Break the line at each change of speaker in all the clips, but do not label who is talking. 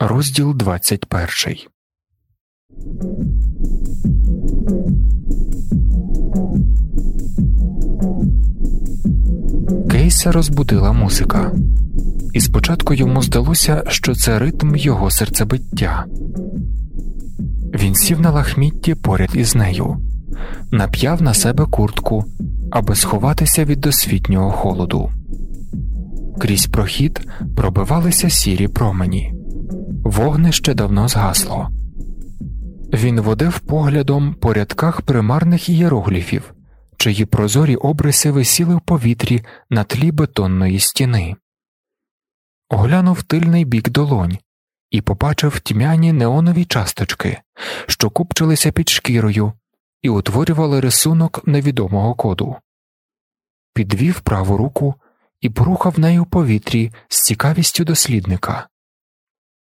Розділ 21 Кейса розбудила музика, і спочатку йому здалося, що це ритм його серцебиття. Він сів на лахмітті поряд із нею, нап'яв на себе куртку, аби сховатися від досвітнього холоду. Крізь прохід пробивалися сірі промені, вогнище давно згасло. Він водив поглядом по рядках примарних ієрогліфів, чиї прозорі обриси висіли в повітрі на тлі бетонної стіни. Оглянув тильний бік долонь і побачив тьмяні неонові часточки, що купчилися під шкірою і утворювали рисунок невідомого коду. Підвів праву руку і порухав нею в повітрі з цікавістю дослідника,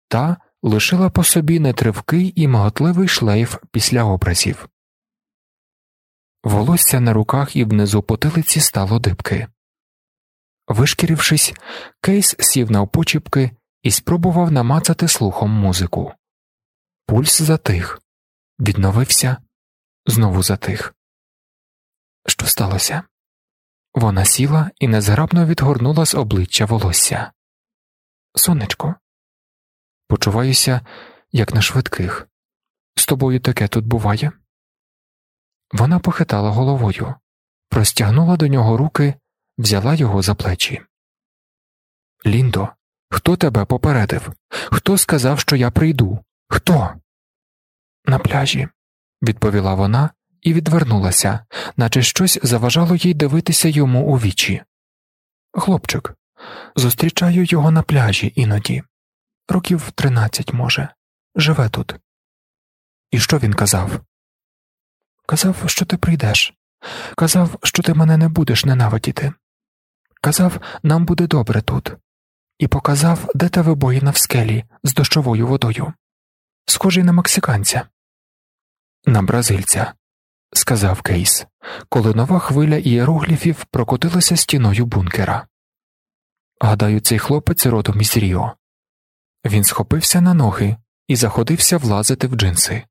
та лишила по собі нетривкий і миготливий шлейф після образів. Волосся на руках і внизу потилиці стало дибки. Вишкірившись, Кейс сів на опочіпки і спробував намацати слухом музику. Пульс затих, відновився, знову затих. Що сталося? Вона сіла і незграбно відгорнула з обличчя волосся. Сонечко, почуваюся, як на швидких. З тобою таке тут буває. Вона похитала головою, простягнула до нього руки, взяла його за плечі. Ліндо, хто тебе попередив? Хто сказав, що я прийду? Хто? На пляжі, відповіла вона і відвернулася, наче щось заважало їй дивитися йому у вічі. Хлопчик, зустрічаю його на пляжі іноді, років тринадцять, може, живе тут. І що він казав? Казав, що ти прийдеш, казав, що ти мене не будеш ненавидіти. Казав, нам буде добре тут, і показав, де та вибоїна в скелі з дощовою водою, схожий на мексиканця, на бразильця, сказав Кейс, коли нова хвиля ієрогліфів прокотилася стіною бункера. Гадаю, цей хлопець родом із Ріо. Він схопився на ноги і заходився влазити в джинси.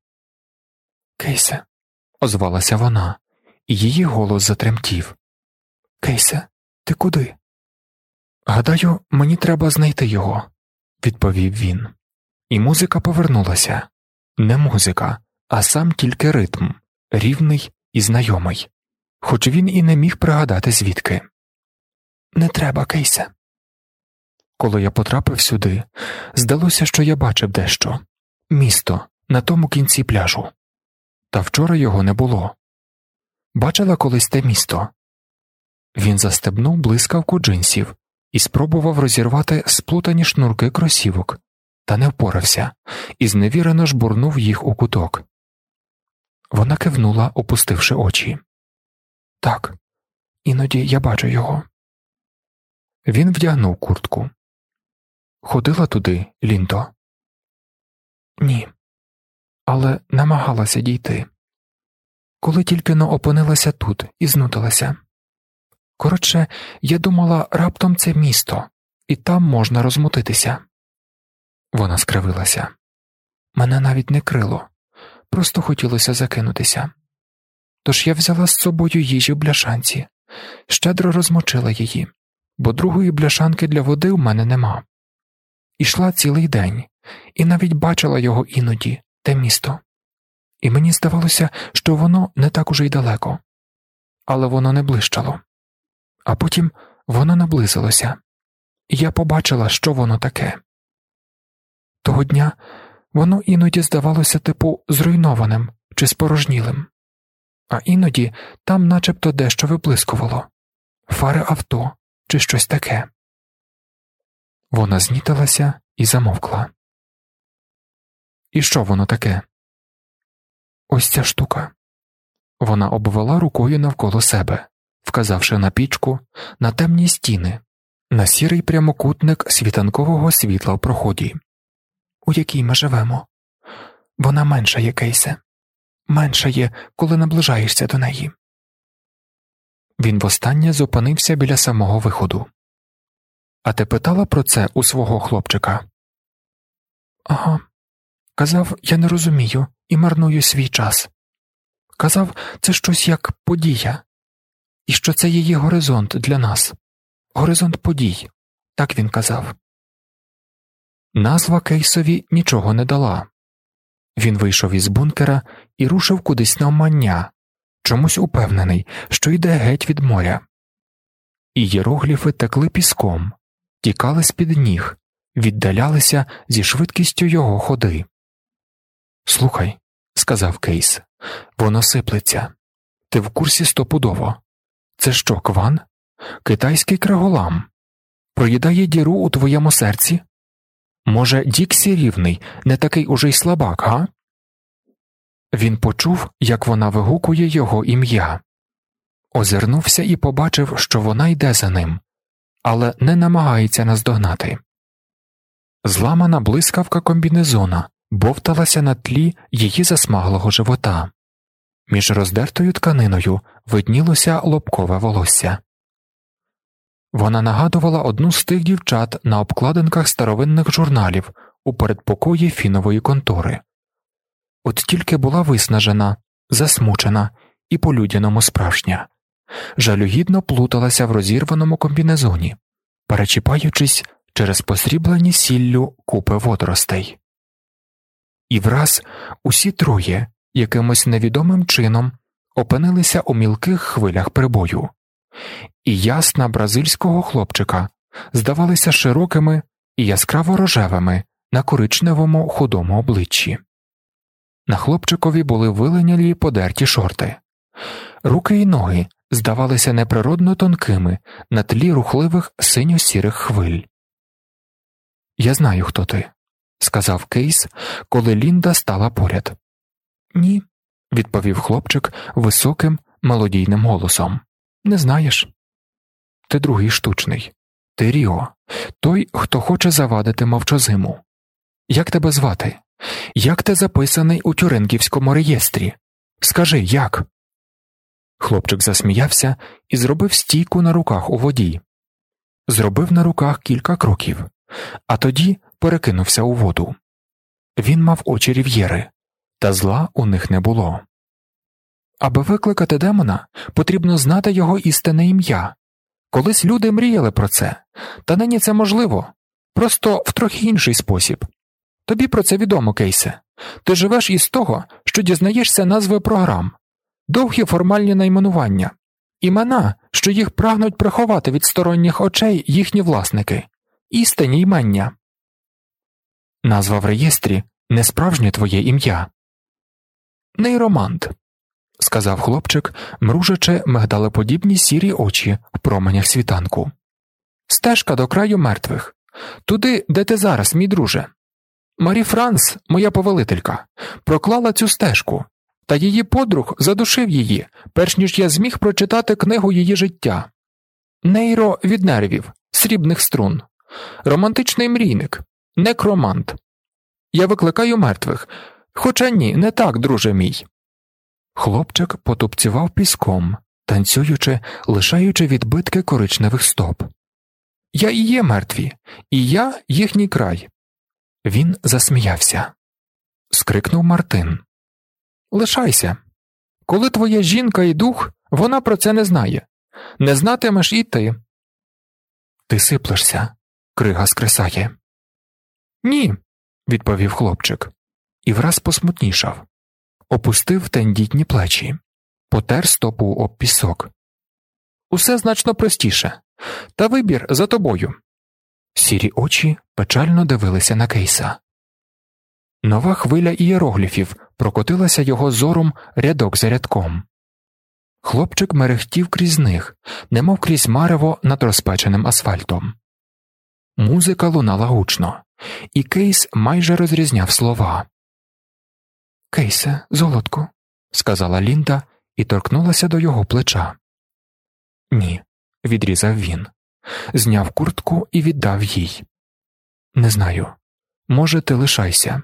Кейсе, озвалася вона, і її голос затремтів. Кейсе, ти куди? Гадаю, мені треба знайти його, відповів він. І музика повернулася не музика, а сам тільки ритм, рівний і знайомий, хоч він і не міг пригадати звідки. Не треба, Кейсе. Коли я потрапив сюди, здалося, що я бачив дещо місто на тому кінці пляжу. Та вчора його не було. Бачила колись те місто. Він застебнув блискавку джинсів і спробував розірвати сплутані шнурки кросівок, та не впорався і зневірено жбурнув їх у куток. Вона кивнула, опустивши очі. Так, іноді я бачу його. Він вдягнув куртку. Ходила туди, Лінто? Ні, але намагалася дійти. Коли тільки но опинилася тут і знудилася. Коротше, я думала, раптом це місто, і там можна розмутитися. Вона скривилася. Мене навіть не крило просто хотілося закинутися. Тож я взяла з собою їжі в бляшанці, щедро розмочила її, бо другої бляшанки для води в мене нема. Ішла цілий день і навіть бачила його іноді, те місто, і мені здавалося, що воно не так уже й далеко, але воно не блищало. А потім воно наблизилося, і я побачила, що воно таке. Того дня Воно іноді здавалося типу зруйнованим чи спорожнілим, а іноді там начебто дещо виблискувало фари авто чи щось таке. Вона знітилася і замовкла. І що воно таке? Ось ця штука. Вона обвела рукою навколо себе, вказавши на пічку, на темні стіни, на сірий прямокутник світанкового світла в проході у якій ми живемо. Вона менша є кейсе, менша є, коли наближаєшся до неї. Він востаннє зупинився біля самого виходу. А ти питала про це у свого хлопчика? Ага. Казав, я не розумію і марную свій час. Казав, це щось як подія, і що це її горизонт для нас, горизонт подій, так він казав. Назва Кейсові нічого не дала. Він вийшов із бункера і рушив кудись на омання, чомусь упевнений, що йде геть від моря. І єрогліфи текли піском, тікали з під ніг, віддалялися зі швидкістю його ходи. Слухай, сказав Кейс, воно сиплеться. Ти в курсі стопудово. Це що, кван? Китайський криголам? Проїдає діру у твоєму серці? Може, Діксі рівний, не такий уже й слабак, га? Він почув, як вона вигукує його ім'я, озирнувся і побачив, що вона йде за ним, але не намагається наздогнати. Зламана блискавка комбінезона бовталася на тлі її засмаглого живота. Між роздертою тканиною виднілося лобкове волосся. Вона нагадувала одну з тих дівчат на обкладинках старовинних журналів у передпокої фінової контори. От тільки була виснажена, засмучена і по людяному справжня, жалюгідно плуталася в розірваному комбінезоні, перечіпаючись через посріблені сіллю купи водоростей. І враз усі троє якимось невідомим чином опинилися у мілких хвилях прибою, і ясна бразильського хлопчика здавалися широкими і яскраво рожевими на коричневому худому обличчі. На хлопчикові були виленялі подерті шорти, руки й ноги здавалися неприродно тонкими на тлі рухливих синьо сірих хвиль. Я знаю, хто ти, сказав Кейс, коли Лінда стала поряд. Ні, відповів хлопчик високим, мелодійним голосом. Не знаєш? Ти другий штучний. Ти Ріо, той, хто хоче завадити мовчозиму. Як тебе звати? Як ти записаний у Тюринківському реєстрі? Скажи як? Хлопчик засміявся і зробив стійку на руках у воді. Зробив на руках кілька кроків, а тоді перекинувся у воду. Він мав очі рів'єри, та зла у них не було. Аби викликати демона, потрібно знати його істинне ім'я. Колись люди мріяли про це, та нині це можливо, просто в трохи інший спосіб. Тобі про це відомо, Кейсе. Ти живеш із того, що дізнаєшся назви програм, довгі формальні найменування, імена, що їх прагнуть приховати від сторонніх очей їхні власники, істинні ймення. Назва в реєстрі не справжнє твоє ім'я. Нейромант, сказав хлопчик, мружачи мигдалеподібні сірі очі в променях світанку. Стежка до краю мертвих. Туди, де ти зараз, мій друже. Марі Франс, моя повелителька, проклала цю стежку, та її подруг задушив її, перш ніж я зміг прочитати книгу її життя. Нейро від нервів, срібних струн, романтичний мрійник, некромант. Я викликаю мертвих, хоча ні, не так, друже мій. Хлопчик потупцював піском, танцюючи, лишаючи відбитки коричневих стоп. Я і є мертві, і я їхній край. Він засміявся. Скрикнув Мартин. Лишайся. Коли твоя жінка і дух, вона про це не знає. Не знатимеш і ти. Ти сиплешся, крига скресає. Ні, відповів хлопчик, і враз посмутнішав, опустив тендітні плечі, потер стопу об пісок. Усе значно простіше, та вибір за тобою. Сірі очі печально дивилися на кейса. Нова хвиля ієрогліфів прокотилася його зором рядок за рядком. Хлопчик мерехтів крізь них, немов крізь марево над розпеченим асфальтом. Музика лунала гучно, і Кейс майже розрізняв слова. Кейсе, золотко, сказала Лінда і торкнулася до його плеча. Ні, відрізав він, зняв куртку і віддав їй. Не знаю. Може, ти лишайся.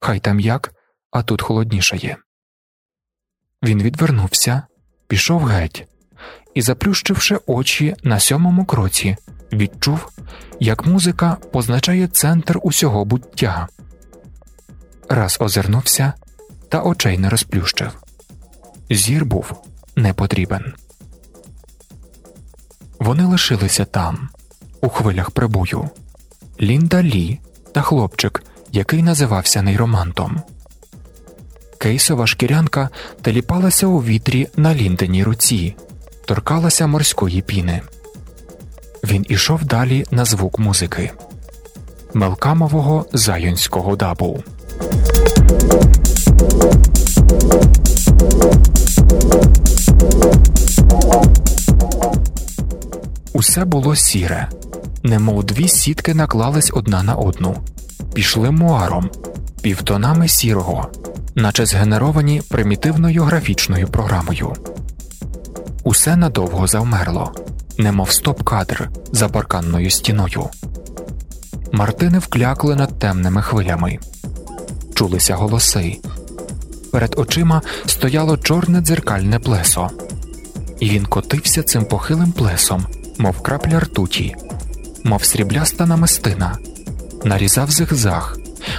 Хай там як, а тут холоднішає. Він відвернувся, пішов геть і, заплющивши очі на сьомому кроці, відчув, як музика позначає центр усього буття, раз озирнувся та очей не розплющив. Зір був не потрібен. Вони лишилися там, у хвилях прибою. Лінда Лі та хлопчик, який називався нейромантом. Кейсова шкірянка теліпалася у вітрі на лінденій руці, торкалася морської піни. Він ішов далі на звук музики мелкамового зайонського дабу. Усе було сіре, немов дві сітки наклались одна на одну, пішли муаром, півтонами сірого, наче згенеровані примітивною графічною програмою. Усе надовго завмерло, немов стоп-кадр за парканною стіною. Мартини вклякли над темними хвилями, чулися голоси. Перед очима стояло чорне дзеркальне плесо, і він котився цим похилим плесом, мов крапля ртуті, мов срібляста намистина, нарізав зигзаг,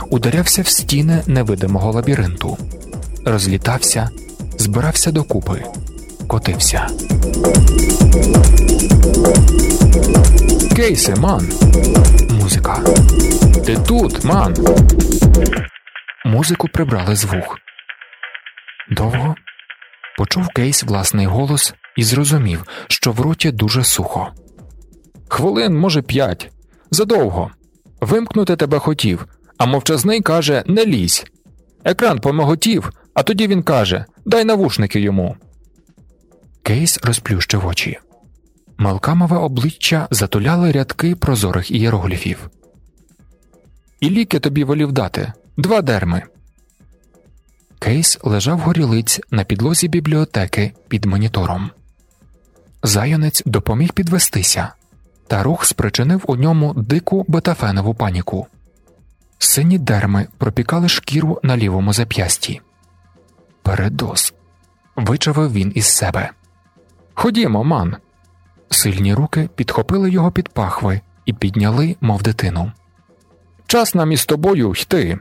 ударявся в стіни невидимого лабіринту, розлітався, збирався докупи, котився. Кейси, ман. Музика. Ти тут, ман. Музику прибрали з вух. Довго почув Кейс власний голос і зрозумів, що в роті дуже сухо. Хвилин, може, п'ять. Задовго. Вимкнути тебе хотів, а мовчазний каже не лізь. Екран помоготів, а тоді він каже Дай навушники йому. Кейс розплющив очі. Малкамове обличчя затуляли рядки прозорих ієрогліфів. І ліки тобі волів дати два дерми. Кейс лежав горілиць на підлозі бібліотеки під монітором. Зайонець допоміг підвестися, та рух спричинив у ньому дику бетафенову паніку. Сині дерми пропікали шкіру на лівому зап'ясті. Передоз. вичавив він із себе. Ходімо, ман. Сильні руки підхопили його під пахви і підняли, мов дитину. Час нам із тобою йти.